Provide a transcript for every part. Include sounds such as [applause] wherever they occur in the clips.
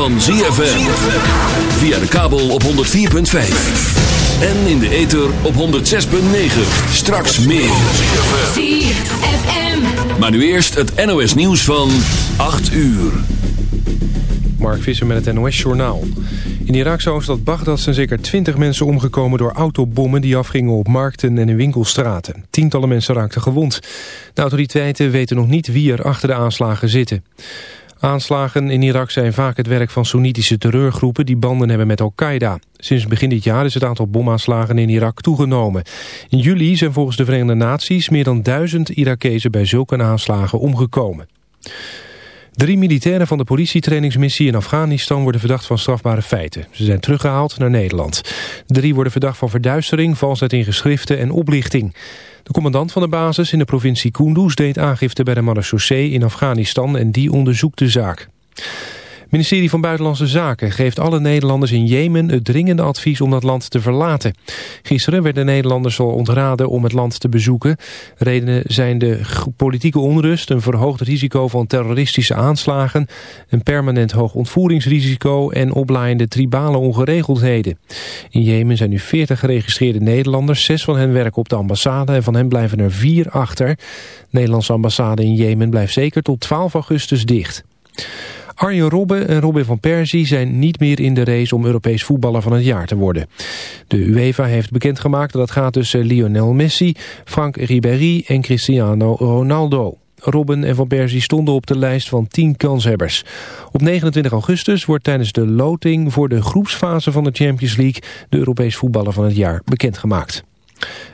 van ZFM. Via de kabel op 104.5. En in de ether op 106.9. Straks meer. ZFM. Maar nu eerst het NOS nieuws van 8 uur. Mark Visser met het NOS-journaal. In de Iraakse hoofdstad Bagdad zijn zeker 20 mensen omgekomen door autobommen die afgingen op markten en in winkelstraten. Tientallen mensen raakten gewond. De autoriteiten weten nog niet wie er achter de aanslagen zitten. Aanslagen in Irak zijn vaak het werk van Soenitische terreurgroepen die banden hebben met Al-Qaeda. Sinds begin dit jaar is het aantal bomaanslagen in Irak toegenomen. In juli zijn volgens de Verenigde Naties meer dan duizend Irakezen bij zulke aanslagen omgekomen. Drie militairen van de politietrainingsmissie in Afghanistan worden verdacht van strafbare feiten. Ze zijn teruggehaald naar Nederland. De drie worden verdacht van verduistering, valsheid in geschriften en oplichting. De commandant van de basis in de provincie Kunduz deed aangifte bij de marechaussee in Afghanistan en die onderzoekt de zaak. Ministerie van Buitenlandse Zaken geeft alle Nederlanders in Jemen het dringende advies om dat land te verlaten. Gisteren werden Nederlanders al ontraden om het land te bezoeken. Redenen zijn de politieke onrust, een verhoogd risico van terroristische aanslagen, een permanent hoog ontvoeringsrisico en oplaaiende tribale ongeregeldheden. In Jemen zijn nu 40 geregistreerde Nederlanders, zes van hen werken op de ambassade en van hen blijven er vier achter. De Nederlandse ambassade in Jemen blijft zeker tot 12 augustus dicht. Arjen Robben en Robin van Persie zijn niet meer in de race om Europees voetballer van het jaar te worden. De UEFA heeft bekendgemaakt dat het gaat tussen Lionel Messi, Frank Ribéry en Cristiano Ronaldo. Robben en Van Persie stonden op de lijst van 10 kanshebbers. Op 29 augustus wordt tijdens de loting voor de groepsfase van de Champions League de Europees voetballer van het jaar bekendgemaakt.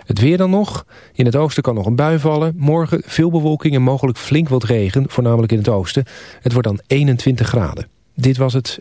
Het weer dan nog. In het oosten kan nog een bui vallen. Morgen veel bewolking en mogelijk flink wat regen, voornamelijk in het oosten. Het wordt dan 21 graden. Dit was het.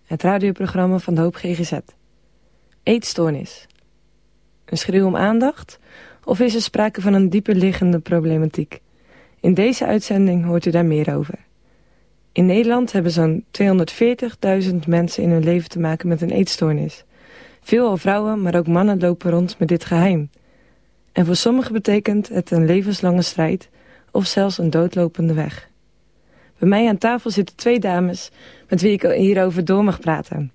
het radioprogramma van de Hoop GGZ. Eetstoornis. Een schreeuw om aandacht? Of is er sprake van een dieper liggende problematiek? In deze uitzending hoort u daar meer over. In Nederland hebben zo'n 240.000 mensen in hun leven te maken met een eetstoornis. Veelal vrouwen, maar ook mannen lopen rond met dit geheim. En voor sommigen betekent het een levenslange strijd of zelfs een doodlopende weg. Bij mij aan tafel zitten twee dames met wie ik hierover door mag praten.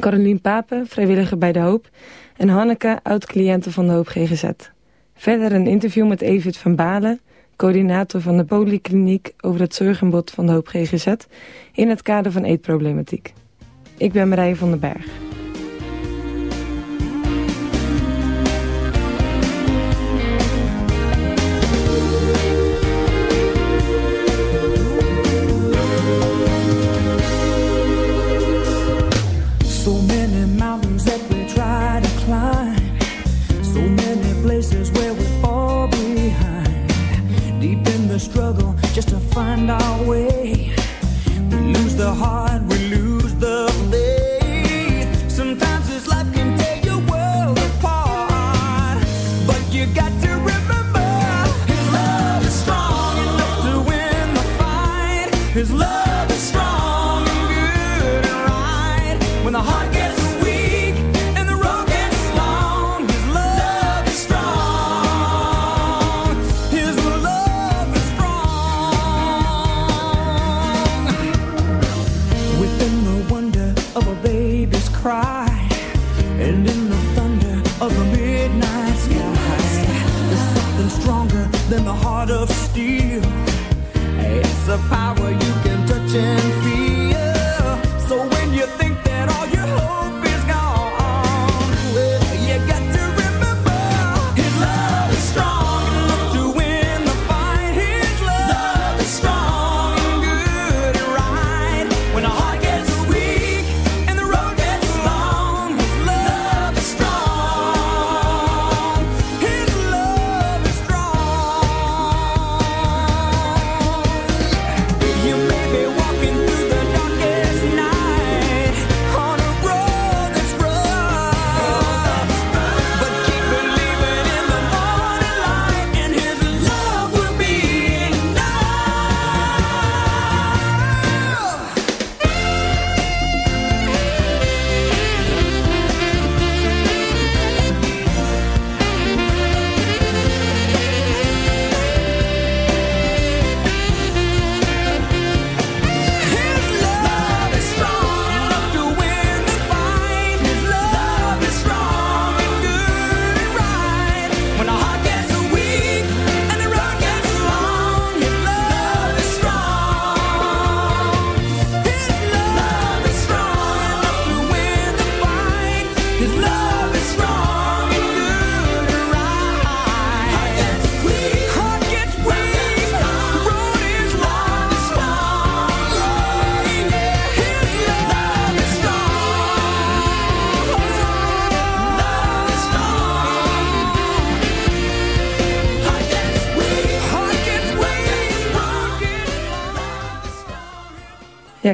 Carolien Papen, vrijwilliger bij De Hoop. En Hanneke, oud-cliënte van De Hoop GGZ. Verder een interview met Evert van Balen, coördinator van de Polykliniek over het zorgenbod van De Hoop GGZ in het kader van eetproblematiek. Ik ben Marije van den Berg.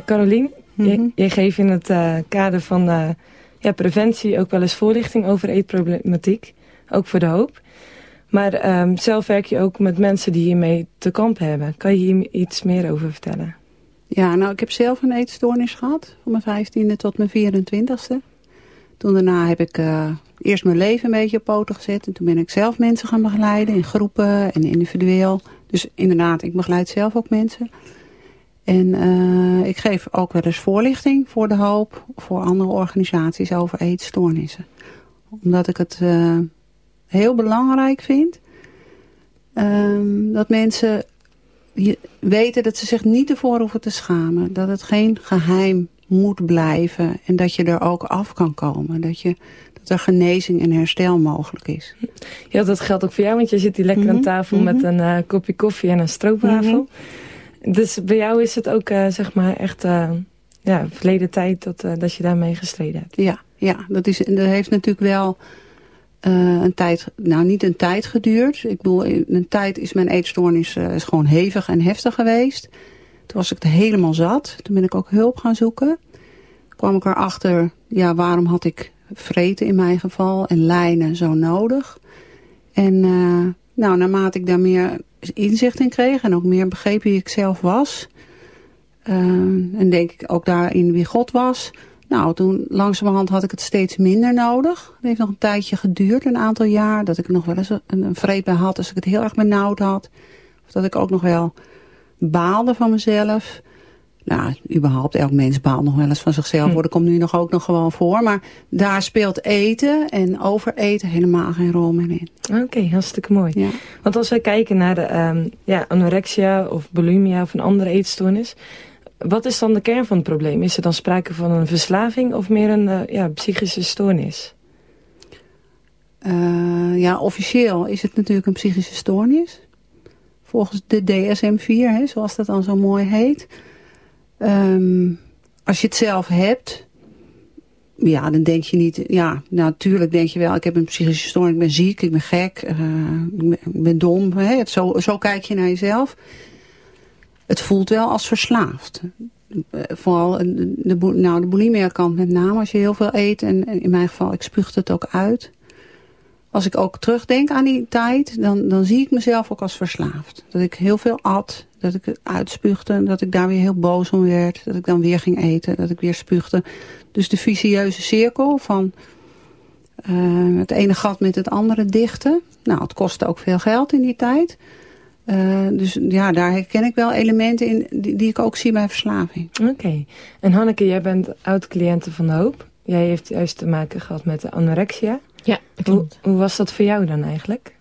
Carolien, mm -hmm. je, je, geeft in het uh, kader van uh, ja, preventie ook wel eens voorlichting over eetproblematiek. Ook voor de hoop. Maar um, zelf werk je ook met mensen die hiermee te kampen hebben. Kan je hier iets meer over vertellen? Ja, nou ik heb zelf een eetstoornis gehad. Van mijn 15e tot mijn 24e. Toen daarna heb ik uh, eerst mijn leven een beetje op poten gezet. En toen ben ik zelf mensen gaan begeleiden in groepen en individueel. Dus inderdaad, ik begeleid zelf ook mensen. En uh, ik geef ook wel eens voorlichting voor de hoop, voor andere organisaties over eetstoornissen. Omdat ik het uh, heel belangrijk vind um, dat mensen weten dat ze zich niet ervoor hoeven te schamen. Dat het geen geheim moet blijven en dat je er ook af kan komen. Dat, je, dat er genezing en herstel mogelijk is. Ja, dat geldt ook voor jou, want je zit hier lekker mm -hmm. aan tafel mm -hmm. met een uh, kopje koffie en een stroopwafel. Mm -hmm. Dus bij jou is het ook uh, zeg maar echt uh, ja, verleden tijd dat, dat je daarmee gestreden hebt. Ja, ja dat, is, dat heeft natuurlijk wel een tijd, nou niet een tijd geduurd. Ik bedoel, een tijd is mijn eetstoornis is gewoon hevig en heftig geweest. Toen was ik het helemaal zat. Toen ben ik ook hulp gaan zoeken. kwam ik erachter, ja, waarom had ik vreten in mijn geval en lijnen zo nodig. En nou, naarmate ik daar meer inzicht in kreeg en ook meer begreep wie ik zelf was. Uh, en denk ik ook daarin wie God was. Nou, toen langzamerhand had ik het steeds minder nodig. Het heeft nog een tijdje geduurd, een aantal jaar. Dat ik nog wel eens een, een vreet bij had als ik het heel erg benauwd had. Of dat ik ook nog wel baalde van mezelf. Nou, überhaupt, elk mens baalt nog wel eens van zichzelf. Hm. Dat komt nu nog ook nog gewoon voor. Maar daar speelt eten en overeten helemaal geen rol meer in. Oké, okay, hartstikke mooi. Ja. Want als wij kijken naar de um, ja, anorexia of bulimia of een andere eetstoornis... wat is dan de kern van het probleem? Is er dan sprake van een verslaving of meer een uh, ja, psychische stoornis? Uh, ja, officieel is het natuurlijk een psychische stoornis volgens de DSM-4, hè, zoals dat dan zo mooi heet. Um, als je het zelf hebt, ja, dan denk je niet... Ja, natuurlijk denk je wel, ik heb een psychische stoornis, ik ben ziek, ik ben gek, uh, ik, ben, dom. Hè, zo, zo kijk je naar jezelf. Het voelt wel als verslaafd. Vooral de, nou, kant met name, als je heel veel eet. En in mijn geval, ik spuug het ook uit als ik ook terugdenk aan die tijd, dan, dan zie ik mezelf ook als verslaafd. Dat ik heel veel at, dat ik uitspuugde, dat ik daar weer heel boos om werd. Dat ik dan weer ging eten, dat ik weer spuugde. Dus de vicieuze cirkel van uh, het ene gat met het andere dichten. Nou, het kostte ook veel geld in die tijd. Uh, dus ja, daar herken ik wel elementen in die, die ik ook zie bij verslaving. Oké. En Hanneke, jij bent oud-cliënte van de Hoop. Jij heeft juist te maken gehad met de anorexia. Ja, hoe, hoe, was dat voor jou dan eigenlijk?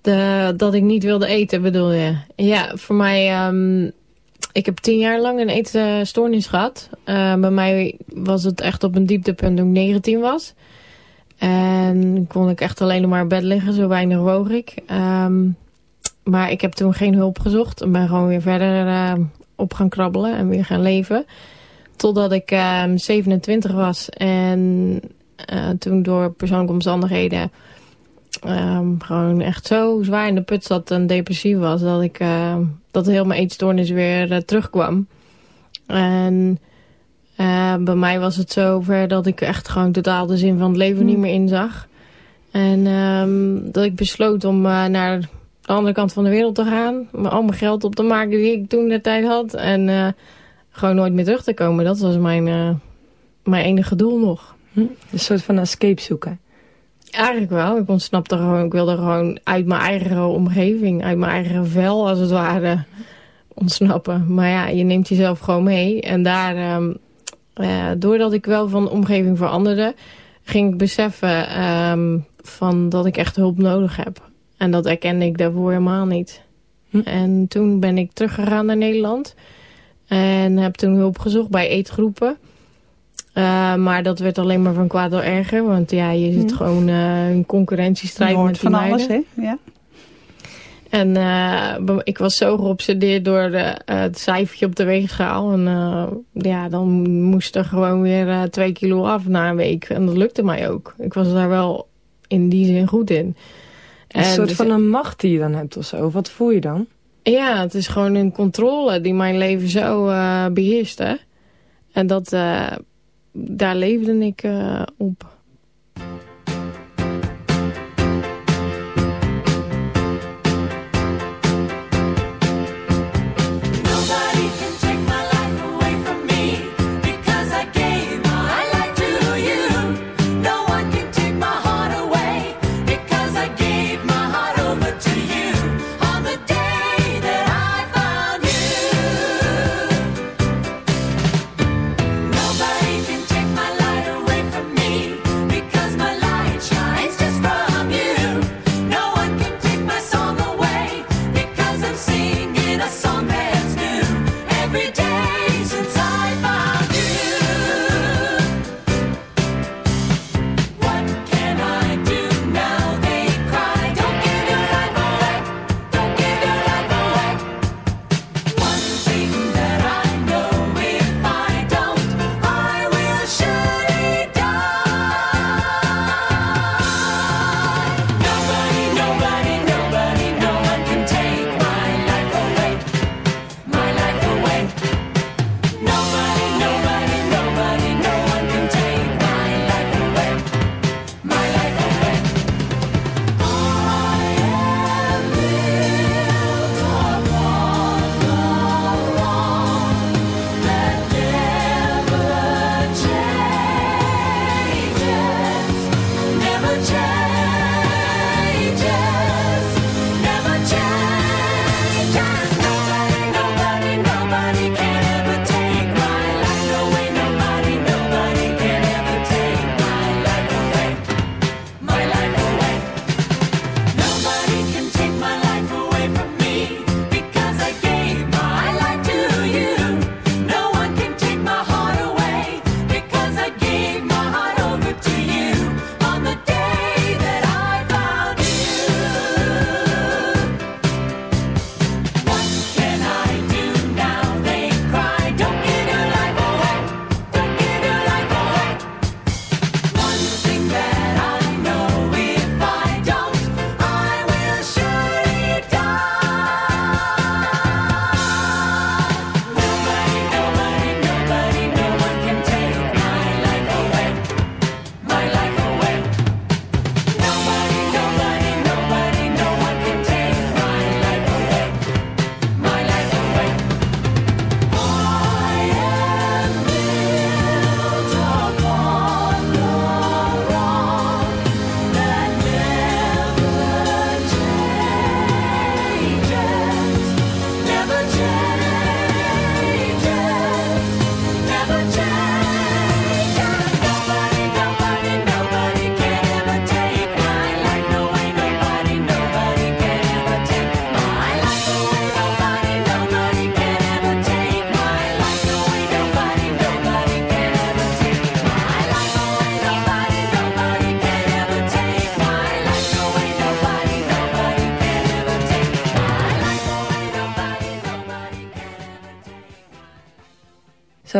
De, dat ik niet wilde eten, bedoel je? Ja, voor mij... Um, ik heb tien jaar lang een eetstoornis gehad. Uh, bij mij was het echt op een dieptepunt toen ik 19 was. En kon ik echt alleen maar in bed liggen, zo weinig woog ik. Um, maar ik heb toen geen hulp gezocht. En ben gewoon weer verder uh, op gaan krabbelen en weer gaan leven. Totdat ik um, 27 was en uh, toen door persoonlijke omstandigheden um, gewoon echt zo zwaar in de put zat en depressief was. Dat ik uh, dat heel mijn eetstoornis weer uh, terugkwam. En bij mij was het zo ver dat ik echt gewoon totaal de zin van het leven niet meer inzag. En um, dat ik besloot om naar de andere kant van de wereld te gaan. Al mijn geld op te maken die ik toen de tijd had. En gewoon nooit meer terug te komen. Dat was mijn, mijn enige doel nog. Hm? Een soort van escape zoeken. Eigenlijk wel. Ik ontsnapte gewoon, ik wilde gewoon uit mijn eigen omgeving, uit mijn eigen vel als het ware ontsnappen. Maar ja, je neemt jezelf gewoon mee. En daar, um, uh, doordat ik wel van de omgeving veranderde, ging ik beseffen um, van dat ik echt hulp nodig heb. En dat erkende ik daarvoor helemaal niet. Hm? En toen ben ik teruggegaan naar Nederland. En heb toen hulp gezocht bij eetgroepen. Uh, maar dat werd alleen maar van kwaad door erger. Want ja, je zit mm. gewoon uh, in concurrentiestrijd met die van alles, hè? Ja. En uh, ik was zo geobsedeerd door de, het cijfertje op de weegschaal. En ja, dan moest er gewoon weer twee kilo af na een week. En dat lukte mij ook. Ik was daar wel in die zin goed in. Een soort dus, van een macht die je dan hebt of zo. Wat voel je dan? Ja, het is gewoon een controle die mijn leven zo uh, beheerst. Hè? En dat, uh, daar leefde ik uh, op.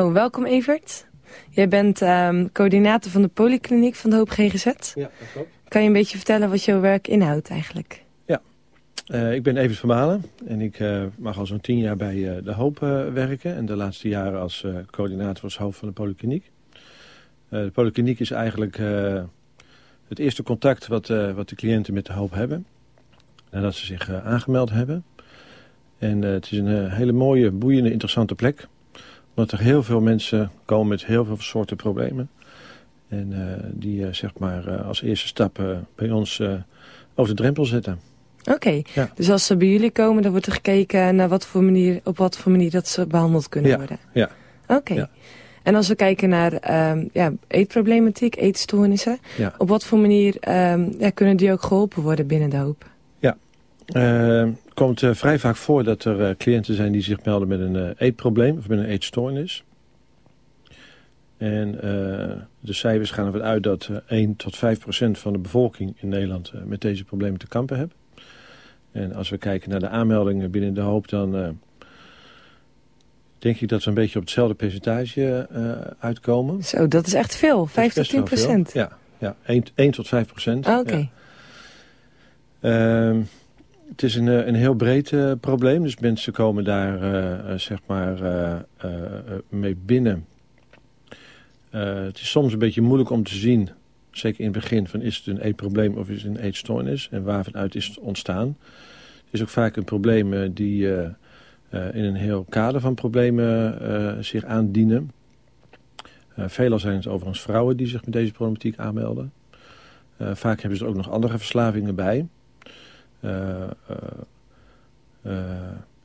Zo, welkom Evert. Jij bent um, coördinator van de polykliniek van de Hoop GGZ. Ja, dat klopt. Kan je een beetje vertellen wat jouw werk inhoudt eigenlijk? Ja, uh, ik ben Evert van Malen en ik uh, mag al zo'n tien jaar bij uh, de Hoop werken. En de laatste jaren als coördinator als hoofd van de polykliniek. de polykliniek is eigenlijk het eerste contact wat, wat de cliënten met de Hoop hebben. Nadat ze zich aangemeld hebben. En het is een hele mooie, boeiende, interessante plek omdat er heel veel mensen komen met heel veel soorten problemen. En uh, die uh, zeg maar uh, als eerste stap bij ons over de drempel zetten. Oké, okay. ja. dus als ze bij jullie komen, dan wordt er gekeken naar wat voor manier, op wat voor manier dat ze behandeld kunnen ja. worden. Ja. Oké. Okay. Ja. En als we kijken naar um, ja, eetproblematiek, eetstoornissen, op wat voor manier um, ja, kunnen die ook geholpen worden binnen de hoop? Ja, het komt uh, vrij vaak voor dat er uh, cliënten zijn die zich melden met een uh, eetprobleem of met een eetstoornis. En de cijfers gaan ervan uit dat 1 tot 5 procent van de bevolking in Nederland met deze problemen te kampen heeft. En als we kijken naar de aanmeldingen binnen de hoop, dan denk ik dat we een beetje op hetzelfde percentage uitkomen. Zo, dat is echt veel, 5 tot 10 procent. Ja, ja 1, 1 tot 5 procent. Ah, Oké. Okay. Ja. Het is een, een heel breed uh, probleem. Dus mensen komen daar uh, zeg maar mee binnen. het is soms een beetje moeilijk om te zien, zeker in het begin, van is het een eetprobleem of is het een eetstoornis en waarvanuit is het ontstaan. Het is ook vaak een probleem die in een heel kader van problemen zich aandienen. veelal zijn het overigens vrouwen die zich met deze problematiek aanmelden. vaak hebben ze er ook nog andere verslavingen bij.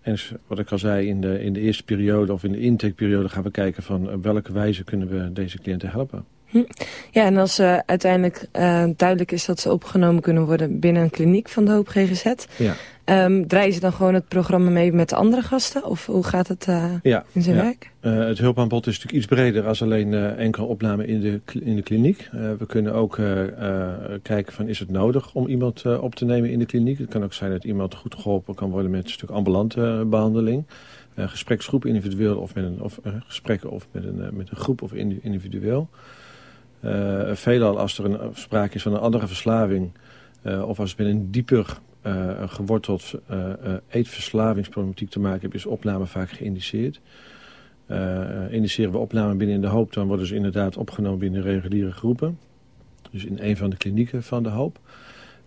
En wat ik al zei, in de, in de eerste periode of in de intakeperiode gaan we kijken van op welke wijze kunnen we deze cliënten helpen. Hm. Ja, en als uh, uiteindelijk uh, duidelijk is dat ze opgenomen kunnen worden binnen een kliniek van de Hoop GGZ, ja. Um, draaien ze dan gewoon het programma mee met de andere gasten? Of hoe gaat het uh, ja, in zijn ja. werk? Uh, het hulpaanbod is natuurlijk iets breder als alleen uh, enkele opname in de, in de kliniek. we kunnen ook kijken van is het nodig om iemand op te nemen in de kliniek. Het kan ook zijn dat iemand goed geholpen kan worden met een stuk ambulante behandeling. gespreksgroep individueel of, met een, of gesprekken of met een, met een groep of individueel. veelal als er een, sprake is van een andere verslaving of als het met een dieper geworteld uh, uh, eetverslavingsproblematiek te maken hebben, is opname vaak geïndiceerd. indiceren we opname binnen in de hoop, dan worden ze inderdaad opgenomen binnen reguliere groepen. Dus in een van de klinieken van de hoop.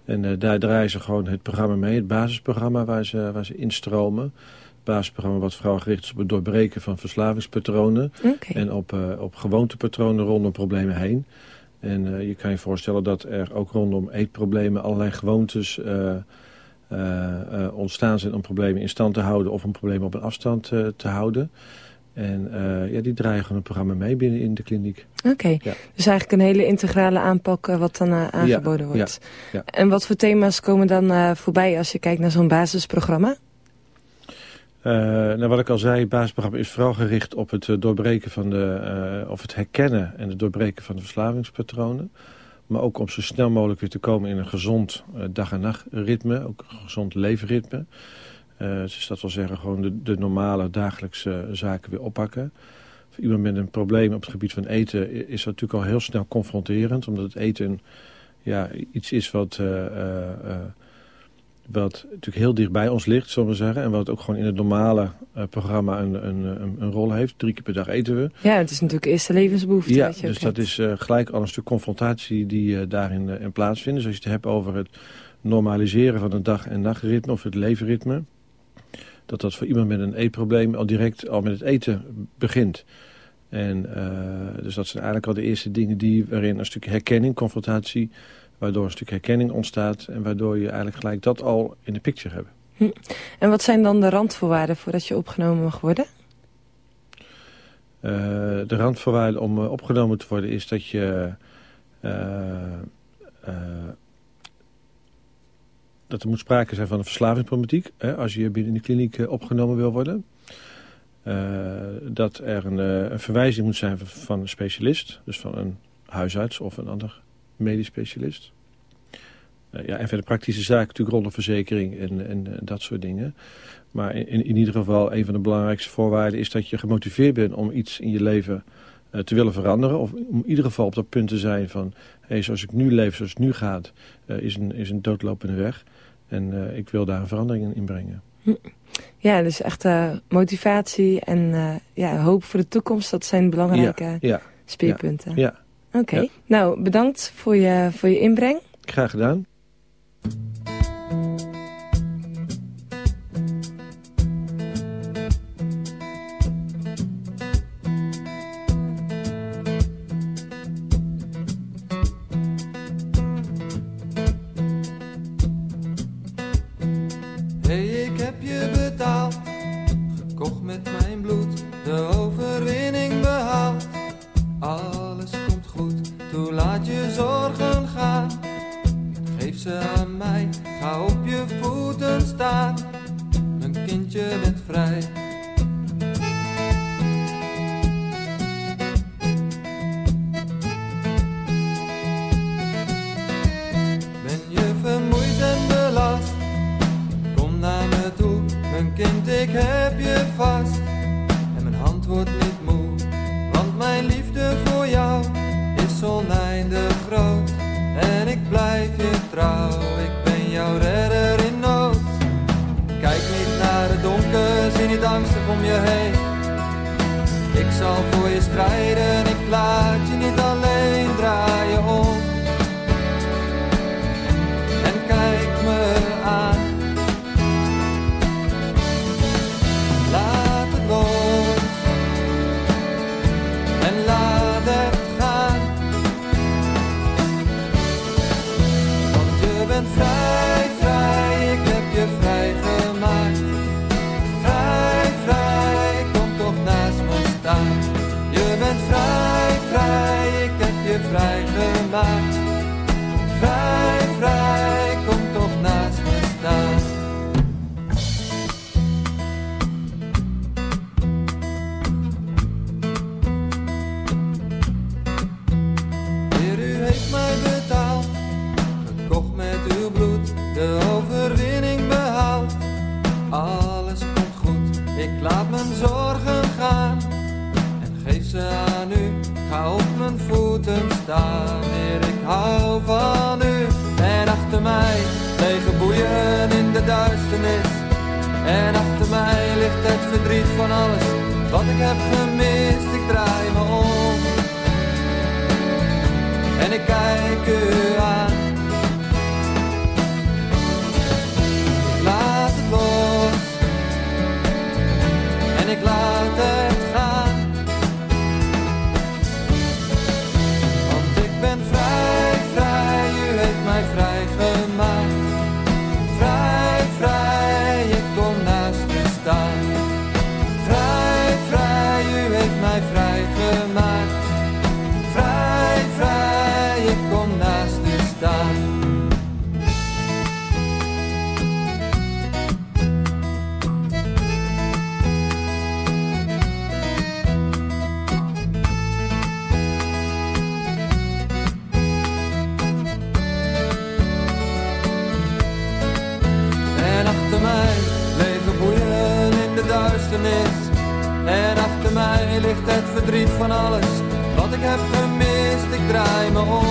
En daar draaien ze gewoon het programma mee, het basisprogramma waar ze, waar ze instromen. Het basisprogramma wat vooral gericht is op het doorbreken van verslavingspatronen. Okay. En op, op gewoontepatronen rondom problemen heen. En je kan je voorstellen dat er ook rondom eetproblemen allerlei gewoontes uh, uh, ontstaan zijn om problemen in stand te houden of om problemen op een afstand uh, te houden. En ja, die draaien gewoon een programma mee binnen in de kliniek. Oké, okay. ja. dus eigenlijk een hele integrale aanpak wat dan aangeboden ja, wordt. Ja, en wat voor thema's komen dan voorbij als je kijkt naar zo'n basisprogramma? nou, wat ik al zei, het basisprogramma is vooral gericht op het doorbreken van de, of het herkennen en het doorbreken van de verslavingspatronen. Maar ook om zo snel mogelijk weer te komen in een gezond uh, dag- en nachtritme. Ook een gezond leefritme. Uh, dus dat wil zeggen gewoon de, de normale dagelijkse zaken weer oppakken. Voor iemand met een probleem op het gebied van eten is dat natuurlijk al heel snel confronterend. Omdat het eten ja, iets is wat... Uh, wat natuurlijk heel dicht bij ons ligt, zullen we zeggen. En wat ook gewoon in het normale uh, programma een, een, een, een, rol heeft. Drie keer per dag eten we. Ja, het is natuurlijk eerste levensbehoefte. Ja, je dus dat hebt. is uh, gelijk al een stuk confrontatie die uh, daarin in plaatsvindt. Dus als je het hebt over het normaliseren van het dag- en nachtritme of het levenritme. Dat dat voor iemand met een eetprobleem al direct al met het eten begint. En dus dat zijn eigenlijk al de eerste dingen die, waarin een stuk herkenning, confrontatie waardoor een stuk herkenning ontstaat en waardoor je eigenlijk gelijk dat al in de picture hebt. Hm. En wat zijn dan de randvoorwaarden voordat je opgenomen mag worden? Uh, de randvoorwaarden om uh, opgenomen te worden is dat je... Uh, dat er moet sprake zijn van een verslavingsproblematiek hè, als je binnen de kliniek opgenomen wil worden. dat er een, een, verwijzing moet zijn van een specialist, dus van een huisarts of een ander medisch specialist. Uh, ja, en verder praktische zaken natuurlijk rondom verzekering en, en, en, dat soort dingen. Maar in, in ieder geval een van de belangrijkste voorwaarden is dat je gemotiveerd bent om iets in je leven uh, te willen veranderen. Of om in ieder geval op dat punt te zijn van, hey, zoals ik nu leef, zoals het nu gaat, uh, is, een, is een doodlopende weg. En ik wil daar een verandering in brengen. Ja, dus echt motivatie en ja, hoop voor de toekomst, dat zijn belangrijke ja, ja, speerpunten. Ja, ja. Oké, okay. ja. nou bedankt voor je, voor je inbreng. Graag gedaan. Ik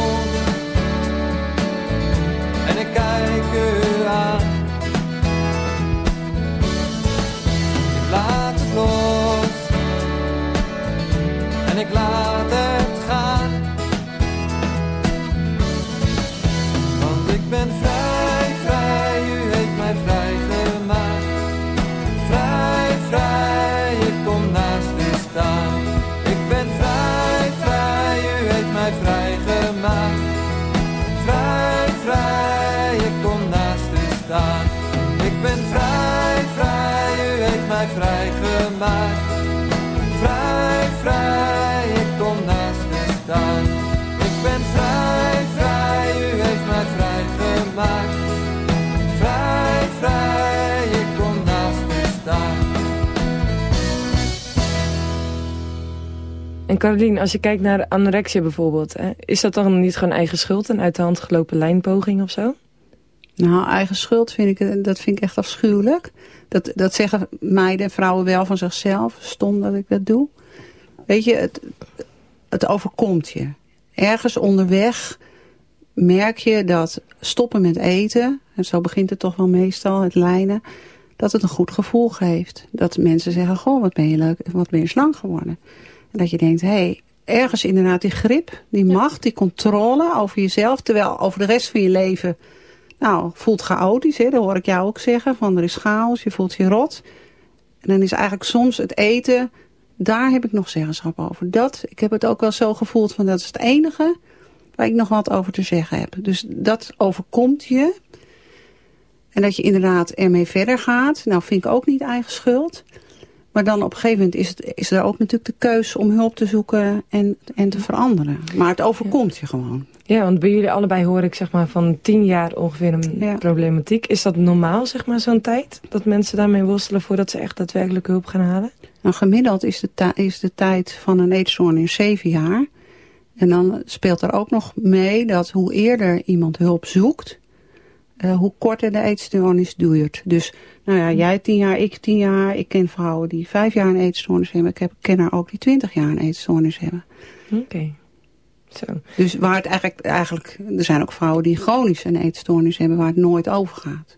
En Carolien, als je kijkt naar anorexia bijvoorbeeld, hè, is dat dan niet gewoon eigen schuld, een uit de hand gelopen lijnpoging of zo? Nou, eigen schuld vind ik, dat vind ik echt afschuwelijk. Dat, dat zeggen meiden en vrouwen wel van zichzelf. Stom dat ik dat doe. Weet je, het, het overkomt je. Ergens onderweg merk je dat stoppen met eten, en zo begint het toch wel meestal, het lijnen, dat het een goed gevoel geeft. Dat mensen zeggen, goh, wat ben je leuk, wat ben je slank geworden. Dat je denkt, hé, hey, ergens inderdaad die grip, die macht, die controle over jezelf, terwijl over de rest van je leven, nou, voelt chaotisch, hè, dat hoor ik jou ook zeggen, van er is chaos, je voelt je rot. En dan is eigenlijk soms het eten, daar heb ik nog zeggenschap over. Dat, ik heb het ook wel zo gevoeld van dat is het enige waar ik nog wat over te zeggen heb. Dus dat overkomt je. En dat je inderdaad ermee verder gaat. Nou, vind ik ook niet eigen schuld. Maar dan op een gegeven moment is, het, is er ook natuurlijk de keus om hulp te zoeken en, en te veranderen. Maar het overkomt je gewoon. Ja, want bij jullie allebei hoor ik zeg maar van tien jaar ongeveer een problematiek. Is dat normaal, zeg maar, zo'n tijd? Dat mensen daarmee worstelen voordat ze echt daadwerkelijk hulp gaan halen? Nou, gemiddeld is de, is de tijd van een eetstoornis zeven jaar. En dan speelt er ook nog mee dat hoe eerder iemand hulp zoekt, uh, hoe korter de eetstoornis duurt. Dus, nou ja, jij tien jaar, ik tien jaar. Ik ken vrouwen die vijf jaar een eetstoornis hebben. Ik heb, ken er ook die twintig jaar een eetstoornis hebben. Oké. Okay. Zo. Dus waar het eigenlijk, eigenlijk, er zijn ook vrouwen die chronisch een eetstoornis hebben waar het nooit over gaat.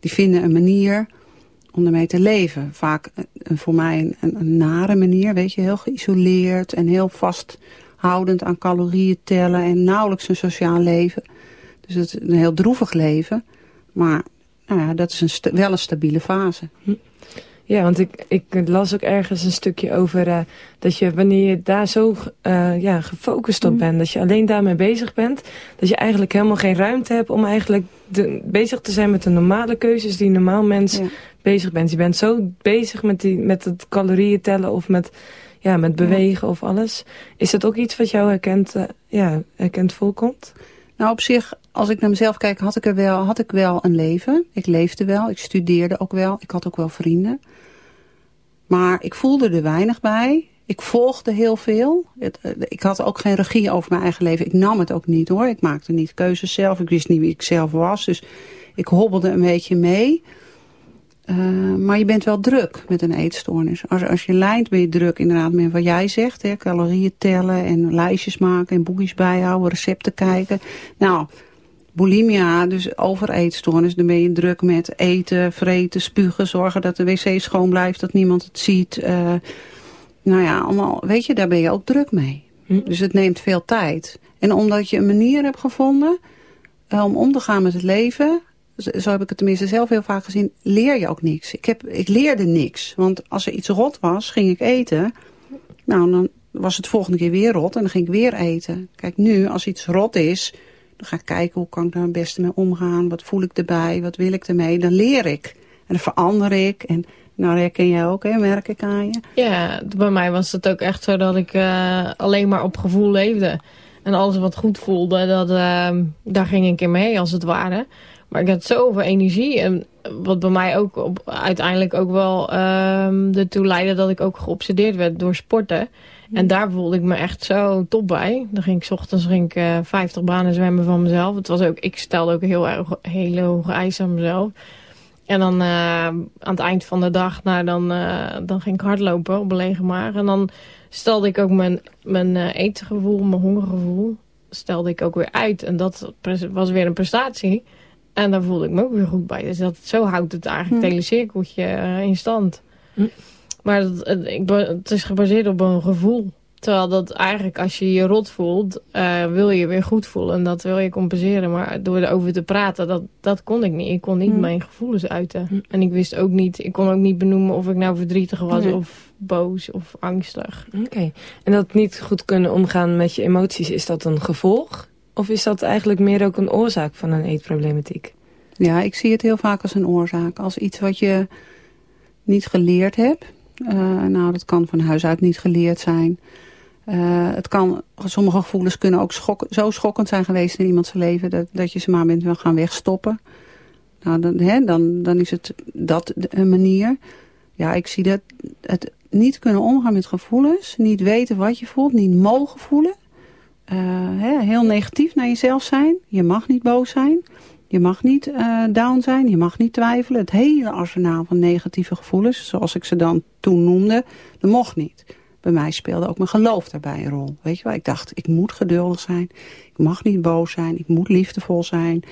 Die vinden een manier om ermee te leven. Vaak een, voor mij een, een, nare manier, weet je, heel geïsoleerd en heel vasthoudend aan calorieën tellen en nauwelijks een sociaal leven. Dus het is een heel droevig leven. Maar nou ja, dat is een wel een stabiele fase. Hm. Ja, want ik, ik las ook ergens een stukje over uh, dat je wanneer je daar zo uh, ja, gefocust op mm. bent, dat je alleen daarmee bezig bent, dat je eigenlijk helemaal geen ruimte hebt om eigenlijk de, bezig te zijn met de normale keuzes die een normaal mens ja. bezig bent. Je bent zo bezig met, die, met het calorieën tellen of met, ja, met bewegen ja. of alles. Is dat ook iets wat jou herkend, uh, ja, herkend voorkomt? Nou, op zich, als ik naar mezelf kijk, had ik, er wel, had ik wel een leven. Ik leefde wel, ik studeerde ook wel, ik had ook wel vrienden. Maar ik voelde er weinig bij. Ik volgde heel veel. Eh, ik had ook geen regie over mijn eigen leven. Ik nam het ook niet hoor. Ik maakte niet keuzes zelf. Ik wist niet wie ik zelf was. Dus ik hobbelde een beetje mee. Uh, maar je bent wel druk met een eetstoornis. Als, als je lijnt ben je druk inderdaad met wat jij zegt. Hè, calorieën tellen en lijstjes maken en boekjes bijhouden, recepten kijken. Nou, bulimia, dus overeetstoornis, dan ben je druk met eten, vreten, spugen, zorgen dat de wc schoon blijft, dat niemand het ziet. Uh, nou ja, allemaal, weet je, daar ben je ook druk mee. Hm. Dus het neemt veel tijd. En omdat je een manier hebt gevonden uh, om om te gaan met het leven, zo heb ik het tenminste zelf heel vaak gezien, leer je ook niks. Ik, heb, ik leerde niks, want als er iets rot was, ging ik eten. Nou, dan was het volgende keer weer rot en dan ging ik weer eten. Kijk, nu, als iets rot is, dan ga ik kijken hoe kan ik daar het beste mee omgaan. Wat voel ik erbij? Wat wil ik ermee? Dan leer ik. En dan verander ik. En nou herken jij ook, hè? merk ik aan je. Ja, bij mij was het ook echt zo dat ik uh, alleen maar op gevoel leefde. En alles wat goed voelde, dat, uh, daar ging ik in mee als het ware. Maar ik had zoveel energie. En wat bij mij ook op, uiteindelijk ook wel uh, ertoe leidde dat ik ook geobsedeerd werd door sporten. En daar voelde ik me echt zo top bij. Dan ging ik s ochtends ging ik, uh, 50 banen zwemmen van mezelf. Het was ook, ik stelde ook heel erg hele hoge eisen aan mezelf. En dan uh, aan het eind van de dag, nou, dan, uh, dan ging ik hardlopen op een lege maag. En dan stelde ik ook mijn, mijn etengevoel, mijn hongergevoel, stelde ik ook weer uit. En dat was weer een prestatie. En daar voelde ik me ook weer goed bij. Dus dat, zo houdt het eigenlijk het hele cirkeltje in stand. Hm. Maar het, het, ik, het, is gebaseerd op een gevoel. Terwijl dat eigenlijk als je je rot voelt, uh, wil je weer goed voelen. En dat wil je compenseren. Maar door erover te praten, dat, dat kon ik niet. Ik kon niet hm. mijn gevoelens uiten. Hm. En ik wist ook niet, ik kon ook niet benoemen of ik nou verdrietig was nee. of boos of angstig. Oké. Okay. En dat niet goed kunnen omgaan met je emoties, is dat een gevolg? Of is dat eigenlijk meer ook een oorzaak van een eetproblematiek? Ja, ik zie het heel vaak als een oorzaak. Als iets wat je niet geleerd hebt. Uh, nou, dat kan van huis uit niet geleerd zijn. Uh, het kan, sommige gevoelens kunnen ook schok, zo schokkend zijn geweest in iemands leven... dat, dat je ze maar bent gaan wegstoppen. Nou, dan, hè, dan, dan is het dat een manier. Ja, ik zie dat het niet kunnen omgaan met gevoelens. Niet weten wat je voelt. Niet mogen voelen. Uh, heel negatief naar jezelf zijn. Je mag niet boos zijn. Je mag niet uh, down zijn, je mag niet twijfelen. Het hele arsenaal van negatieve gevoelens, zoals ik ze dan toen noemde, dat mocht niet. Bij mij speelde ook mijn geloof daarbij een rol. Weet je wel, ik dacht, ik moet geduldig zijn. Ik mag niet boos zijn, ik moet liefdevol zijn.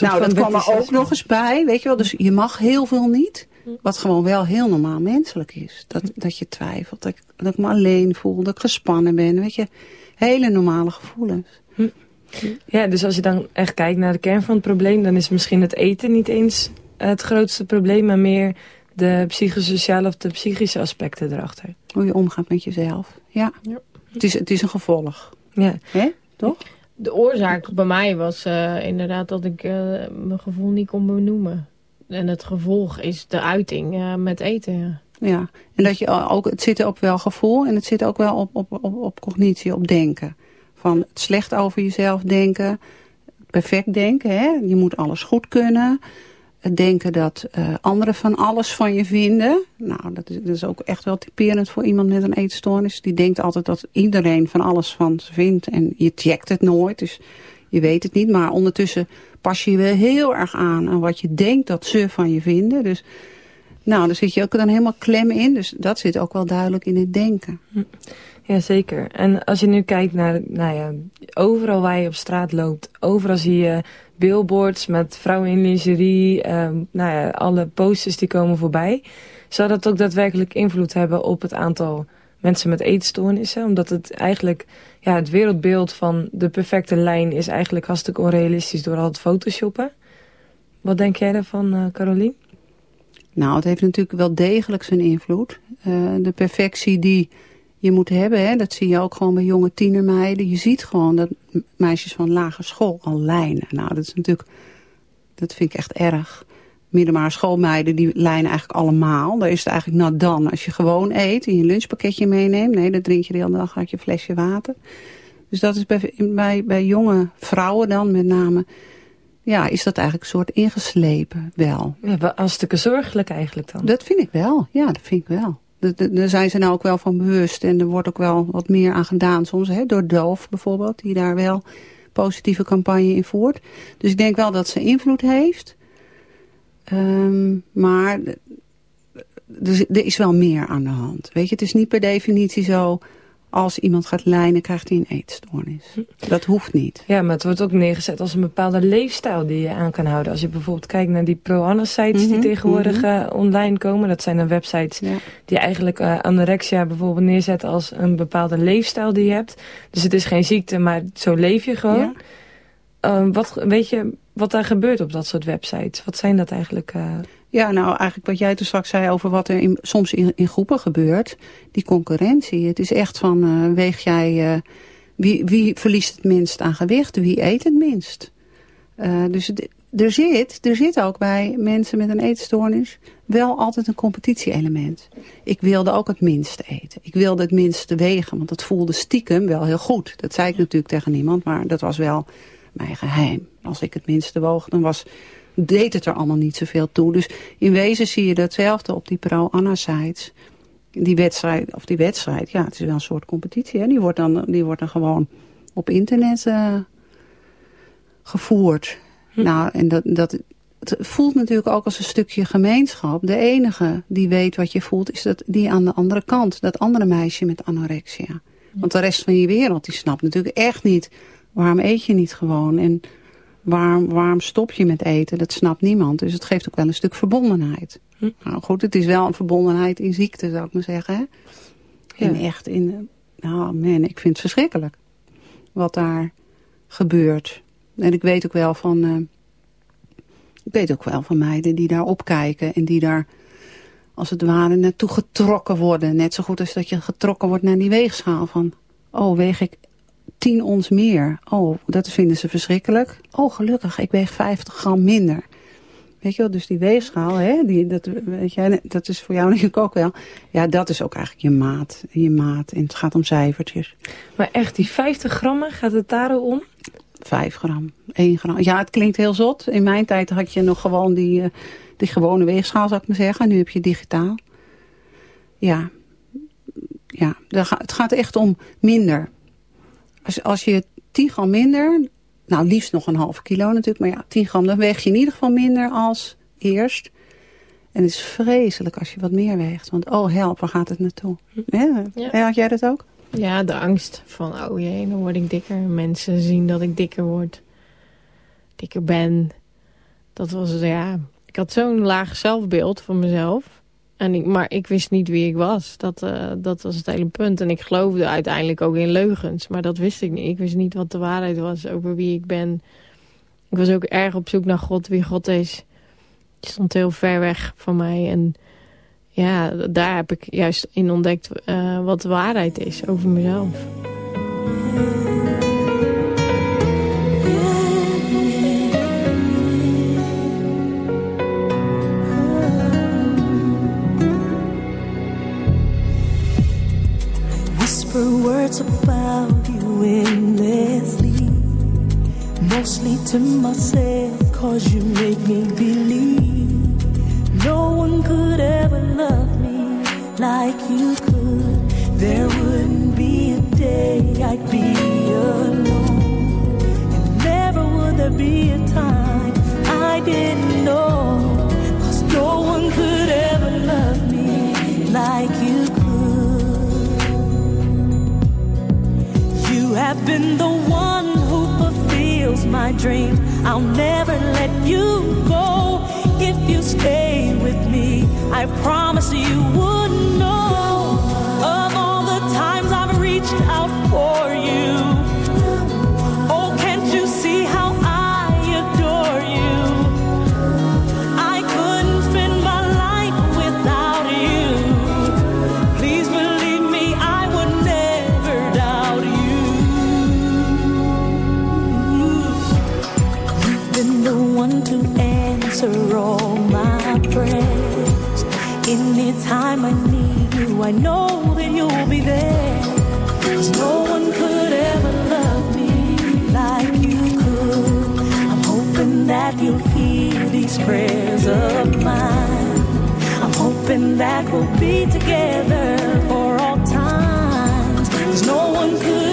Nou, dat kwam er ook nog eens bij, weet je wel. Dus je mag heel veel niet. Wat gewoon wel heel normaal menselijk is. Dat, dat je twijfelt, dat ik, dat ik me alleen voel, dat ik gespannen ben. Weet je, hele normale gevoelens. Hm. Ja, dus als je dan echt kijkt naar de kern van het probleem... dan is misschien het eten niet eens het grootste probleem... maar meer de psychosociale of de psychische aspecten erachter. Hoe je omgaat met jezelf. Ja, ja. Het, is, het is een gevolg. Ja. Hè? Toch? De oorzaak bij mij was uh, inderdaad dat ik uh, mijn gevoel niet kon benoemen. En het gevolg is de uiting uh, met eten, ja. Ja, en dat je ook, het zit op wel gevoel en het zit ook wel op, op, op, op cognitie, op denken. Van het slecht over jezelf denken, perfect denken. Hè? Je moet alles goed kunnen. Het denken dat uh, anderen van alles van je vinden. Nou, dat is, dat is, ook echt wel typerend voor iemand met een eetstoornis. Die denkt altijd dat iedereen van alles van ze vindt. En je checkt het nooit, dus je weet het niet. Maar ondertussen pas je je wel heel erg aan aan wat je denkt dat ze van je vinden. Dus nou, daar zit je ook dan helemaal klem in. Dus dat zit ook wel duidelijk in het denken. Hm. Ja, zeker. En als je nu kijkt naar, nou ja, overal waar je op straat loopt, overal zie je billboards met vrouwen in lingerie, ehm, nou ja, alle posters die komen voorbij. Zou dat ook daadwerkelijk invloed hebben op het aantal mensen met eetstoornissen? Omdat het eigenlijk, ja, het wereldbeeld van de perfecte lijn is eigenlijk hartstikke onrealistisch door al het photoshoppen. Wat denk jij daarvan, uh, Carolien? Nou, het heeft natuurlijk wel degelijk zijn invloed. Uh, de perfectie die je moet hebben, hè, dat zie je ook gewoon bij jonge tienermeiden. Je ziet gewoon dat meisjes van lagere school al lijnen. Nou, dat is natuurlijk, dat vind ik echt erg. Middelbare schoolmeiden, die lijnen eigenlijk allemaal. Daar is het eigenlijk nou dan, als je gewoon eet en je lunchpakketje meeneemt. Nee, dan drink je de hele dag uit je flesje water. Dus dat is bij, bij, bij jonge vrouwen dan met name ja, is dat eigenlijk een soort ingeslepen wel. Ja, wel hartstikke zorgelijk eigenlijk dan. Dat vind ik wel, ja, dat vind ik wel. Daar zijn ze nou ook wel van bewust en er wordt ook wel wat meer aan gedaan soms. Hè, door Doof bijvoorbeeld, die daar wel positieve campagne in voert. Dus ik denk wel dat ze invloed heeft. Um, maar er, er is wel meer aan de hand. Weet je, het is niet per definitie zo als iemand gaat lijnen, krijgt hij een eetstoornis. Dat hoeft niet. Ja, maar het wordt ook neergezet als een bepaalde leefstijl die je aan kan houden. Als je bijvoorbeeld kijkt naar die pro-Anna-sites die mhm, tegenwoordig mhm. Eh, online komen. Dat zijn dan websites die eigenlijk uh, anorexia bijvoorbeeld neerzetten als een bepaalde leefstijl die je hebt. Dus het is geen ziekte, maar zo leef je gewoon. Uh, wat, weet je wat daar gebeurt op dat soort websites? Wat zijn dat eigenlijk... Ja, nou eigenlijk wat jij toen straks zei over wat er soms in, in, groepen gebeurt. Die concurrentie. Het is echt van, uh, weeg jij, uh, wie, wie verliest het minst aan gewicht? Wie eet het minst? Uh, dus er zit, er zit ook bij mensen met een eetstoornis wel altijd een competitie-element. Ik wilde ook het minste eten. Ik wilde het minste wegen, want dat voelde stiekem wel heel goed. Dat zei ik natuurlijk tegen niemand, maar dat was wel mijn geheim. Als ik het minste woog, dan was deed het er allemaal niet zoveel toe. Dus in wezen zie je datzelfde op die pro-Anna-sites. Die wedstrijd, of die wedstrijd, ja, het is wel een soort competitie. Hè? Die, wordt dan, die wordt dan gewoon op internet uh, gevoerd. Hm. Nou, en dat, dat, het voelt natuurlijk ook als een stukje gemeenschap. De enige die weet wat je voelt, is dat die aan de andere kant. Dat andere meisje met anorexia. Want de rest van je wereld, die snapt natuurlijk echt niet... waarom eet je niet gewoon? En Waarom, waarom stop je met eten? Dat snapt niemand. Dus het geeft ook wel een stuk verbondenheid. Hm? Nou goed, het is wel een verbondenheid in ziekte, zou ik maar zeggen. Hè? En echt in... Nou man, ik vind het verschrikkelijk. Wat daar gebeurt. En ik weet ook wel van... Uh, ik weet ook wel van meiden die daar opkijken. En die daar als het ware naartoe getrokken worden. Net zo goed als dat je getrokken wordt naar die weegschaal. Van, oh, weeg ik 10 ons meer. Oh, dat vinden ze verschrikkelijk. Oh, gelukkig, ik weeg 50 gram minder. Weet je wel, dus die weegschaal, hè, die, dat, weet jij, dat is voor jou [laughs] natuurlijk ook wel. Ja, dat is ook eigenlijk je maat. Je maat. En het gaat om cijfertjes. Maar echt, die 50 grammen, gaat het daar om? 5 gram, 1 gram. Ja, het klinkt heel zot. In mijn tijd had je nog gewoon die, uh, die gewone weegschaal, zou ik maar zeggen. Nu heb je digitaal. Ja, ja het gaat echt om minder. Als, als je 10 gram minder, nou liefst nog een halve kilo natuurlijk, maar ja, 10 gram, dan weeg je in ieder geval minder als eerst. En het is vreselijk als je wat meer weegt. Want oh help, waar gaat het naartoe? Ja. ja. Had jij dat ook? Ja, de angst van oh jee, dan word ik dikker. Mensen zien dat ik dikker word. Dikker ben. Dat was, ja... Ik had zo'n laag zelfbeeld van mezelf. En ik, maar ik wist niet wie ik was. Dat, uh, dat was het hele punt. En ik geloofde uiteindelijk ook in leugens. Maar dat wist ik niet. Ik wist niet wat de waarheid was over wie ik ben. Ik was ook erg op zoek naar God, wie God is. Die stond heel ver weg van mij. En ja, daar heb ik juist in ontdekt uh, wat de waarheid is over mezelf. Words about you endlessly. Mostly to myself, cause you make me believe no one could ever love me like you could. There wouldn't be a day I'd be alone. And never would there be a time I didn't know. Cause no one could ever love me like have been the one who fulfills my dreams. I'll never let you go if you stay with me. I promise you would know of all the times I've reached out for you. answer all my prayers. Anytime I need you, I know that you'll be there. Cause no one could ever love me like you could. I'm hoping that you'll hear these prayers of mine. I'm hoping that we'll be together for all times. Cause no one could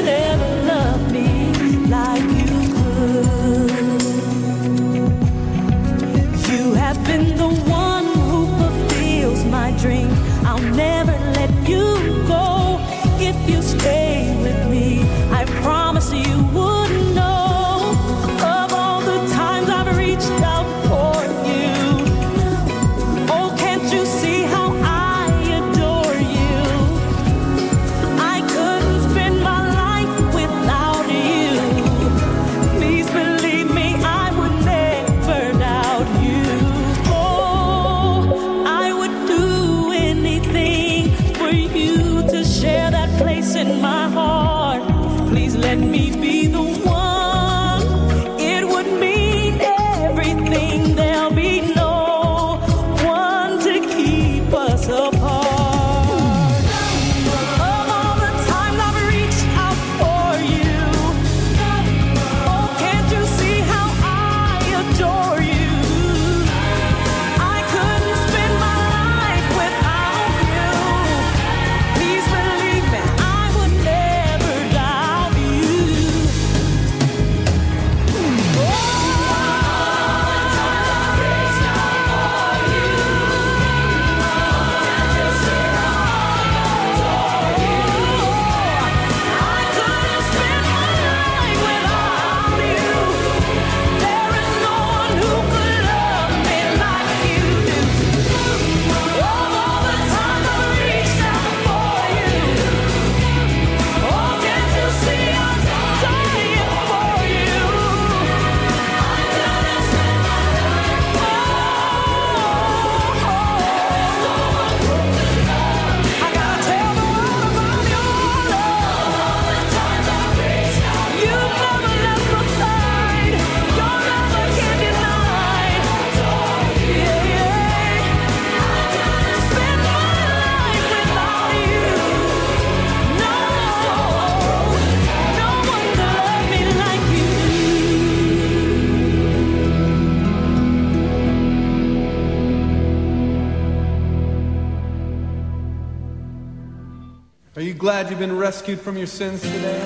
rescued from your sins today?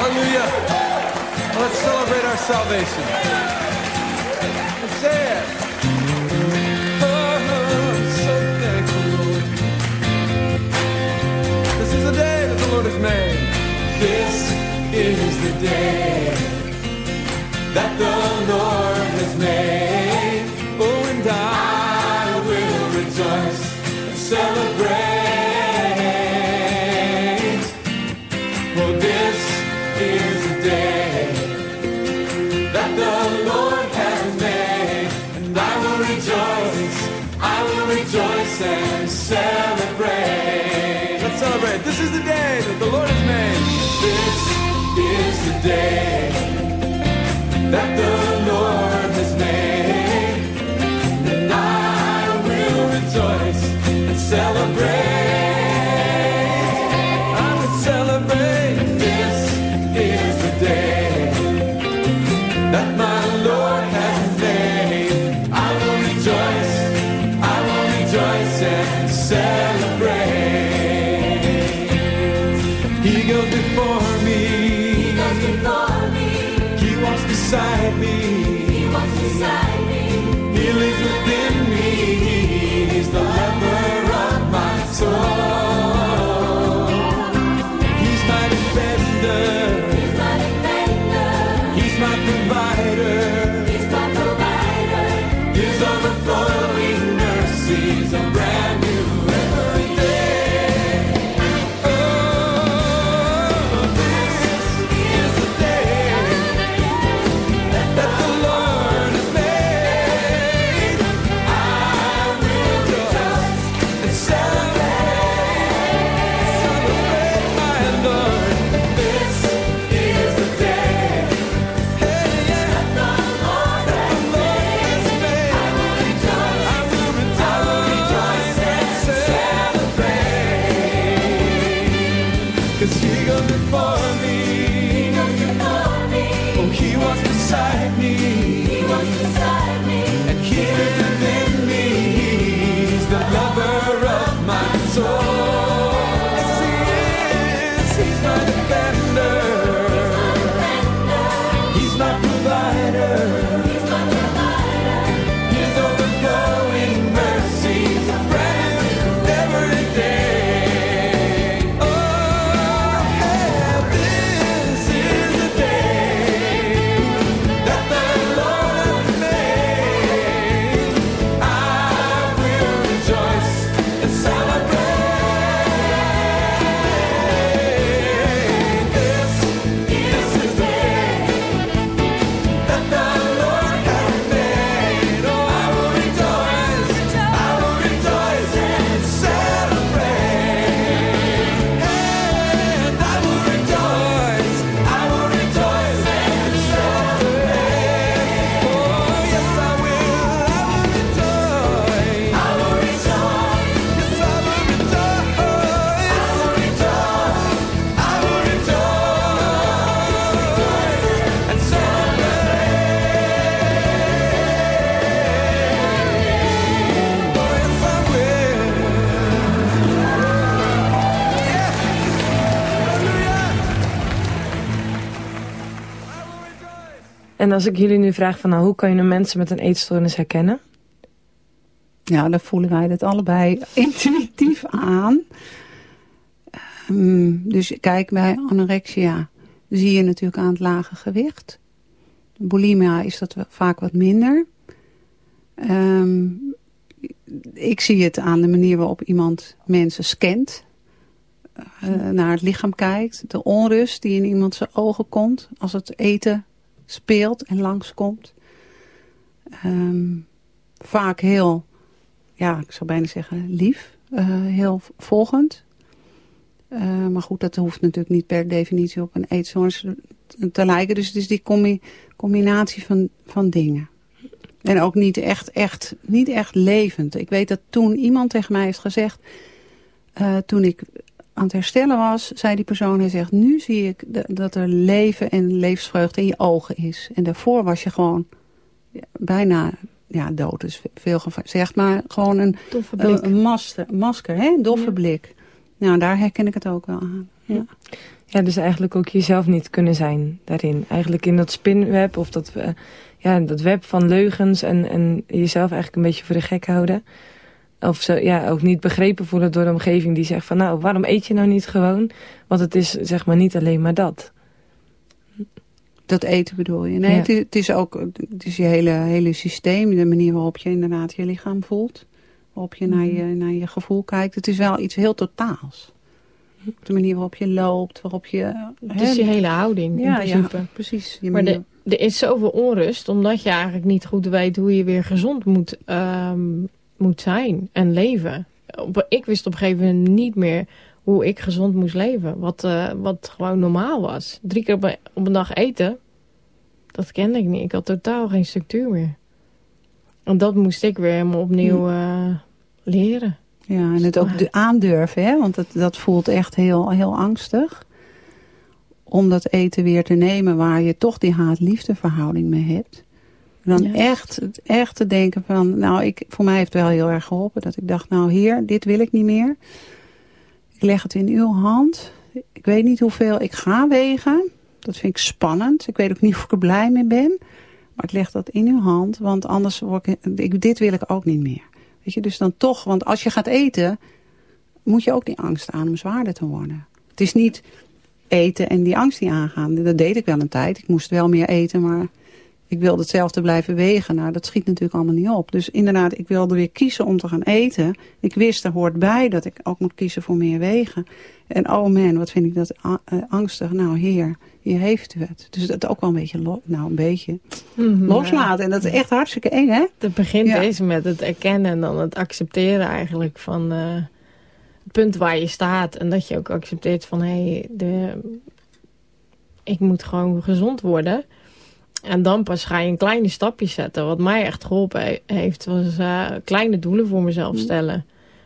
Hallelujah. Let's celebrate our salvation. celebrate. Let's celebrate. This is the day that the Lord has made. This is the day that the Lord has made. And I will rejoice and celebrate. En als ik jullie nu vraag van nou, hoe kan je mensen met een eetstoornis herkennen? Ja, dan voelen wij dat allebei intuïtief aan. Um, dus kijk, bij anorexia zie je natuurlijk aan het lage gewicht. Bulimia is dat vaak wat minder. Um, ik zie het aan de manier waarop iemand mensen scant. Uh, naar het lichaam kijkt. De onrust die in iemand zijn ogen komt als het eten speelt en langskomt. Um, vaak heel, ja, ik zou bijna zeggen lief. Uh, heel volgend. Uh, maar goed, dat hoeft natuurlijk niet per definitie op een eetstoornis te lijken. Dus het is die combi combinatie van, van dingen. En ook niet echt, echt, niet echt levend. Ik weet dat toen iemand tegen mij heeft gezegd... Uh, toen ik aan het herstellen was, zei die persoon, hij zegt, nu zie ik dat er leven en levensvreugde in je ogen is. En daarvoor was je gewoon bijna ja, dood, is veel gezegd, maar gewoon een, een, een master, masker, hè? een doffe ja. blik. Nou, daar herken ik het ook wel aan. Ja. ja, dus eigenlijk ook jezelf niet kunnen zijn daarin. Eigenlijk in dat spinweb of dat, ja, dat web van leugens en, en jezelf eigenlijk een beetje voor de gek houden of zo, ja, ook niet begrepen voelen door de omgeving die zegt van nou, waarom eet je nou niet gewoon? Want het is zeg maar niet alleen maar dat. Dat eten bedoel je? Nee, ja. het, is, het, is, ook het is je hele, hele systeem, de manier waarop je inderdaad je lichaam voelt. Waarop je, mm -hmm. naar, je naar je gevoel kijkt. Het is wel iets heel totaals. De manier waarop je loopt, waarop je... Het is je hele houding ja, in principe. Ja, precies. maar de, er is zoveel onrust, omdat je eigenlijk niet goed weet hoe je weer gezond moet... Um, moet zijn en leven. Ik wist op een gegeven moment niet meer hoe ik gezond moest leven. Wat, uh, wat gewoon normaal was. Drie keer op een, op een dag eten, dat kende ik niet. Ik had totaal geen structuur meer. En dat moest ik weer helemaal opnieuw uh, leren. Ja, en het ook aandurven, hè? want dat, dat voelt echt heel, heel angstig. Om dat eten weer te nemen waar je toch die haat-liefde verhouding mee hebt. Dan ja. echt, echt te denken van, nou, ik, voor mij heeft het wel heel erg geholpen. Dat ik dacht, nou heer, dit wil ik niet meer. Ik leg het in uw hand. Ik weet niet hoeveel ik ga wegen. Dat vind ik spannend. Ik weet ook niet of ik er blij mee ben. Maar ik leg dat in uw hand, want anders word ik, ik dit wil ik ook niet meer. Weet je, dus dan toch, want als je gaat eten, moet je ook die angst aan om zwaarder te worden. Het is niet eten en die angst die aangaan. Dat deed ik wel een tijd. Ik moest wel meer eten, maar ik wilde hetzelfde blijven wegen. Nou, dat schiet natuurlijk allemaal niet op. Dus inderdaad, ik wilde weer kiezen om te gaan eten. Ik wist, er hoort bij dat ik ook moet kiezen voor meer wegen. En oh man, wat vind ik dat angstig. Nou, heer, hier heeft u het. Dus dat ook wel een beetje, nou een beetje, mm -hmm, loslaten. En dat is echt hartstikke eng, hè? Het begint ja. eens met het erkennen en dan het accepteren eigenlijk van uh, het punt waar je staat. En dat je ook accepteert van, hé, hey, de, ik moet gewoon gezond worden. En dan pas ga je een kleine stapje zetten. Wat mij echt geholpen heeft, was uh, kleine doelen voor mezelf stellen.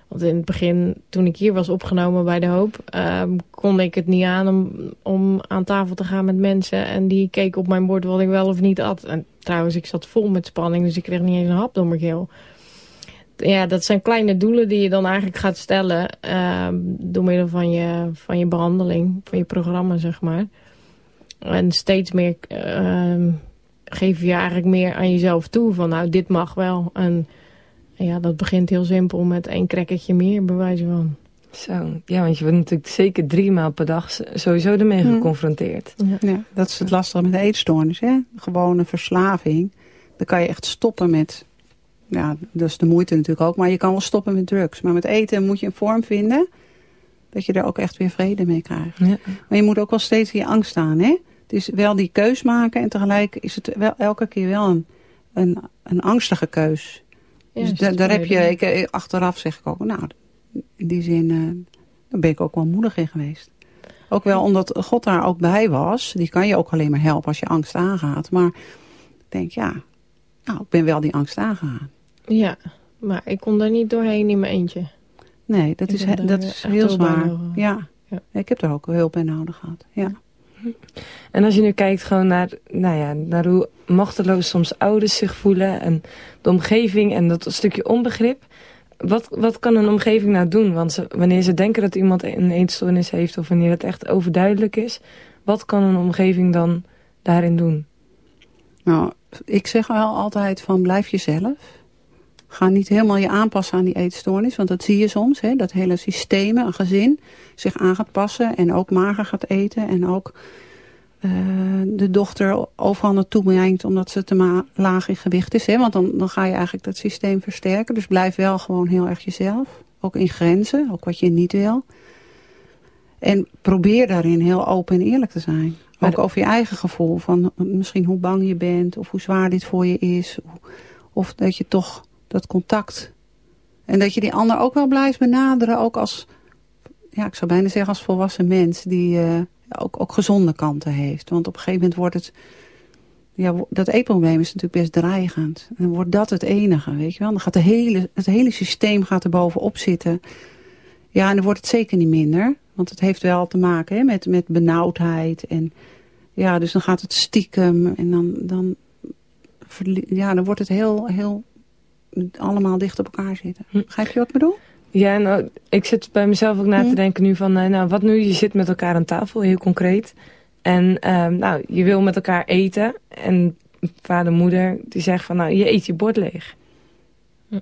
Want in het begin, toen ik hier was opgenomen bij De Hoop... Uh, kon ik het niet aan om, om aan tafel te gaan met mensen. En die keken op mijn bord wat ik wel of niet at. En trouwens, ik zat vol met spanning, dus ik kreeg niet eens een hap door mijn keel. ja, dat zijn kleine doelen die je dan eigenlijk gaat stellen uh, door middel van je, van je behandeling, van je programma, zeg maar. En steeds meer uh, geef je eigenlijk meer aan jezelf toe van nou, dit mag wel. En ja, dat begint heel simpel met één krekketje meer, bij wijze van. Zo, ja, want je wordt natuurlijk zeker drie maal per dag sowieso ermee hm. geconfronteerd. Ja. ja. dat is het lastige met de eetstoornis, hè. Gewone verslaving. Dan kan je echt stoppen met ja, dat is de moeite natuurlijk ook. Maar je kan wel stoppen met drugs. Maar met eten moet je een vorm vinden dat je er ook echt weer vrede mee krijgt. Ja. Maar je moet ook wel steeds je angst aan. Hè? Het is wel die keus maken en tegelijk is het wel elke keer wel een, een, een angstige keus. Ja, dus daar heb je, ik, eh, achteraf zeg ik ook, nou, in die zin, uh, daar ben ik ook wel moedig in geweest. Ook wel omdat God daar ook bij was. Die kan je ook alleen maar helpen als je angst aangaat. Maar ik denk, ja, nou, ik ben wel die angst aangegaan. Ja, maar ik kon daar niet doorheen in mijn eentje. Nee, dat is, dat is heel zwaar. Ja. ja. ik heb daar ook hulp bij nodig gehad. Ja. [laughs] En als je nu kijkt gewoon naar, nou ja, naar hoe machteloos soms ouders zich voelen... en de omgeving en dat stukje onbegrip... Wat, wat kan een omgeving nou doen? Want wanneer ze denken dat iemand een eetstoornis heeft... of wanneer het echt overduidelijk is... wat kan een omgeving dan daarin doen? Nou, ik zeg wel altijd van blijf jezelf... Ga niet helemaal je aanpassen aan die eetstoornis. Want dat zie je soms. Hè, dat hele systeem, een gezin zich aan gaat passen. En ook mager gaat eten. En ook uh, de dochter overal naartoe brengt. Omdat ze te laag in gewicht is. Hè, want dan, dan ga je eigenlijk dat systeem versterken. Dus blijf wel gewoon heel erg jezelf. Ook in grenzen. Ook wat je niet wil. En probeer daarin heel open en eerlijk te zijn. Ook over je eigen gevoel. Van misschien hoe bang je bent. Of hoe zwaar dit voor je is. Of dat je toch dat contact. En dat je die ander ook wel blijft benaderen, ook als, ja, ik zou bijna zeggen als volwassen mens, die uh, ook, ook gezonde kanten heeft. Want op een gegeven moment wordt het, ja, dat eetprobleem is natuurlijk best dreigend. En dan wordt dat het enige, weet je wel. Dan gaat de hele, het hele systeem gaat er bovenop zitten. Ja, en dan wordt het zeker niet minder. Want het heeft wel te maken hè, met, met benauwdheid. En ja, dus dan gaat het stiekem. En dan, dan, ja, dan wordt het heel, heel allemaal dicht op elkaar zitten. Hm. Begrijp je wat ik bedoel? Ja, nou, ik zit bij mezelf ook na te hm. denken nu van, eh, nou, wat nu? Je zit met elkaar aan tafel, heel concreet. En um, nou, je wil met elkaar eten. En vader, moeder, die zegt van, nou, je eet je bord leeg. Hm.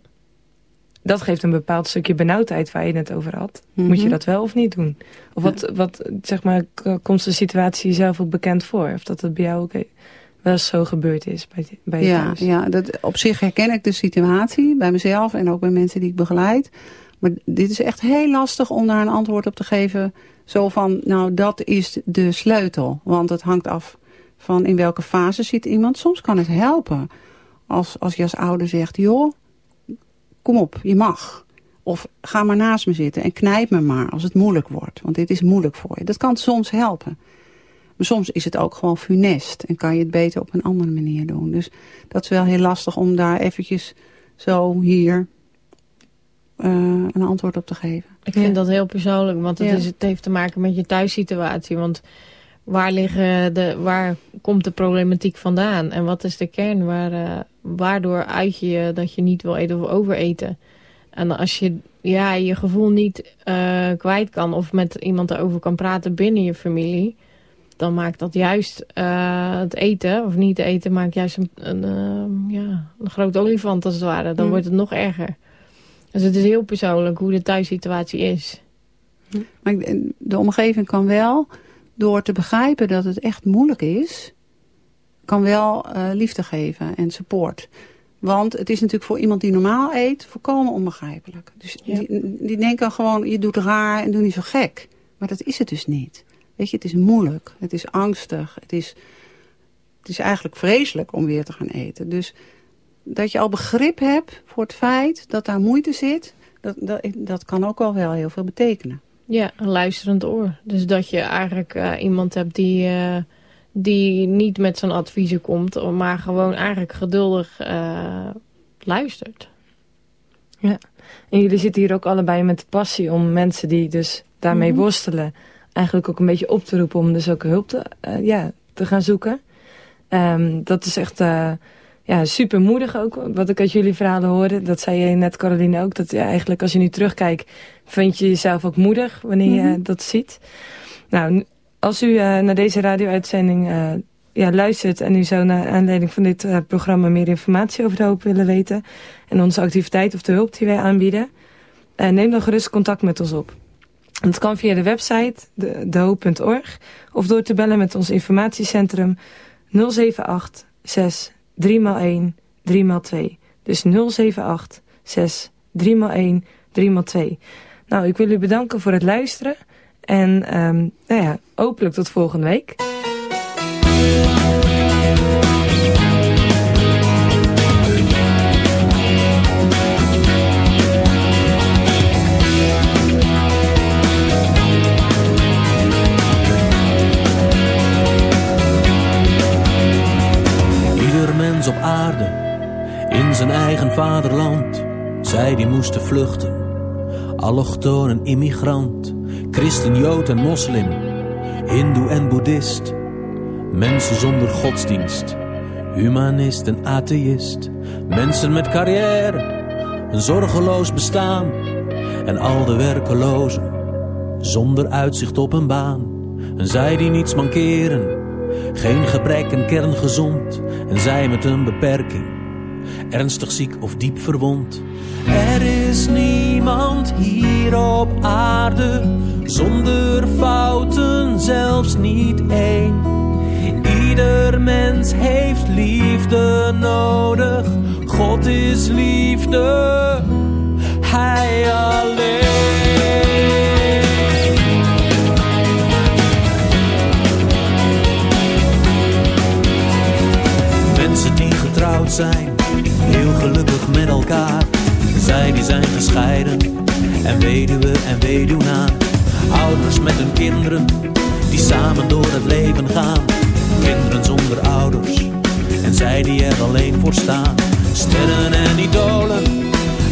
Dat geeft een bepaald stukje benauwdheid waar je het over had. Moet je mhm. dat wel of niet doen? Of wat, wat zeg maar, komt de situatie jezelf ook bekend voor? Of dat het bij jou ook wel zo gebeurd is bij, bij je ja, thuis. Ja, dat, op zich herken ik de situatie bij mezelf en ook bij mensen die ik begeleid. Maar dit is echt heel lastig om daar een antwoord op te geven. Zo van, nou dat is de sleutel. Want het hangt af van in welke fase zit iemand. Soms kan het helpen als, als je als ouder zegt, joh, kom op, je mag. Of ga maar naast me zitten en knijp me maar als het moeilijk wordt. Want dit is moeilijk voor je. Dat kan soms helpen. Maar soms is het ook gewoon funest en kan je het beter op een andere manier doen. Dus dat is wel heel lastig om daar eventjes zo hier uh, een antwoord op te geven. Ik vind dat heel persoonlijk, want het, is, het heeft te maken met je thuissituatie. Want waar, liggen de, waar komt de problematiek vandaan? En wat is de kern? Waar, uh, waardoor uit je dat je niet wil eten of overeten? En als je ja, je gevoel niet uh, kwijt kan of met iemand erover kan praten binnen je familie dan maakt dat juist uh, het eten, of niet eten, maakt juist een, een, uh, ja, een groot olifant als het ware. Dan mm. wordt het nog erger. Dus het is heel persoonlijk hoe de thuissituatie is. Maar de omgeving kan wel, door te begrijpen dat het echt moeilijk is, kan wel uh, liefde geven en support. Want het is natuurlijk voor iemand die normaal eet volkomen onbegrijpelijk. Dus ja. die, die denken gewoon, je doet raar en doe niet zo gek. Maar dat is het dus niet. Weet je, het is moeilijk. Het is angstig. Het is, het is eigenlijk vreselijk om weer te gaan eten. Dus dat je al begrip hebt voor het feit dat daar moeite zit... dat, dat, dat kan ook al wel heel veel betekenen. Ja, een luisterend oor. Dus dat je eigenlijk uh, iemand hebt die, uh, die niet met zijn adviezen komt... maar gewoon eigenlijk geduldig uh, luistert. Ja, en jullie zitten hier ook allebei met de passie om mensen die dus daarmee mm -hmm. worstelen eigenlijk ook een beetje op te roepen om dus ook hulp te, uh, ja, te gaan zoeken. Um, dat is echt, uh, ja, super moedig ook, wat ik uit jullie verhalen hoorde. Dat zei je net, Caroline, ook. Dat ja, eigenlijk als je nu terugkijkt, vind je jezelf ook moedig wanneer je Mhm. dat ziet. Nou, als u eh, naar deze radio-uitzending eh, ja, luistert en u zou naar aanleiding van dit eh, programma meer informatie over de hoop willen weten en onze activiteit of de hulp die wij aanbieden, eh, neem dan gerust contact met ons op. Dat kan via de website de, dehoop.org of door te bellen met ons informatiecentrum 078 6 3x1 3x2. Dus 078 6 3x1 3x2. Nou, ik wil u bedanken voor het luisteren. En ehm, nou ja, hopelijk tot volgende week. Zijn eigen vaderland, zij die moesten vluchten. Allochtoon en immigrant, christen, jood en moslim, hindoe en boeddhist. Mensen zonder godsdienst, humanist en atheïst. Mensen met carrière, een zorgeloos bestaan. En al de werkelozen, zonder uitzicht op een baan. En zij die niets mankeren, geen gebrek en kerngezond. En zij met een beperking, ernstig ziek of diep verwond. Er is niemand hier op aarde zonder fouten, zelfs niet één. Ieder mens heeft liefde nodig. God is liefde, Hij alleen. Mensen die getrouwd zijn, Zij die zijn gescheiden, en weduwe en weduwnaar. Ouders met hun kinderen, die samen door het leven gaan. Kinderen zonder ouders, en zij die er alleen voor staan. Sterren en idolen,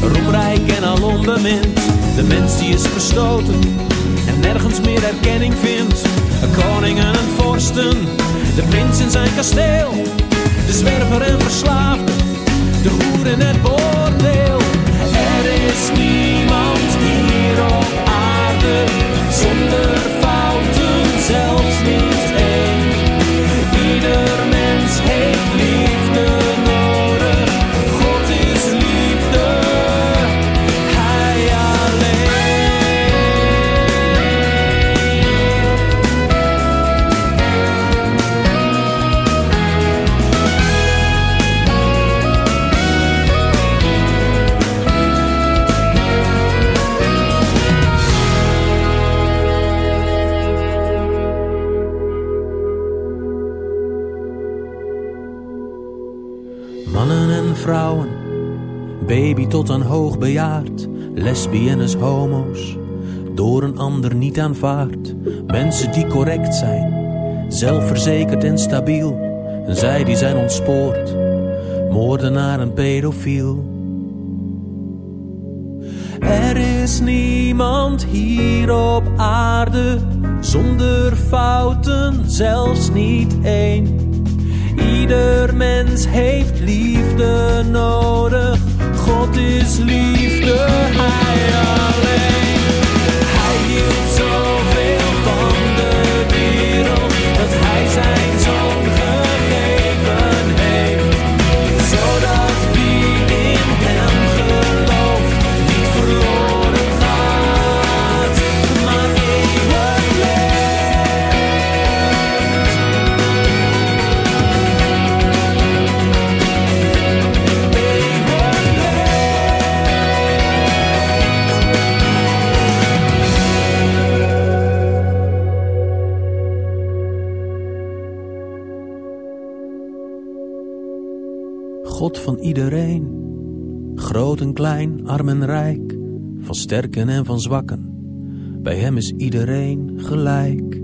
roemrijk en al onbemind. De mens die is verstoten, en nergens meer erkenning vindt. Koningen en vorsten, de prins in zijn kasteel. De zwerver en verslaafde, de hoer in het bordeel. Er is niemand hier op aarde zonder fouten, zelfs niet tot aan hoogbejaard, lesbiennes, homo's, door een ander niet aanvaard. Mensen die correct zijn, zelfverzekerd en stabiel, en zij die zijn ontspoord, moordenaar en pedofiel. Er is niemand hier op aarde zonder fouten, zelfs niet één. Ieder mens heeft liefde nodig. God is liefde, Hij alleen. Groot en klein, arm en rijk, van sterken en van zwakken. Bij Hem is iedereen gelijk.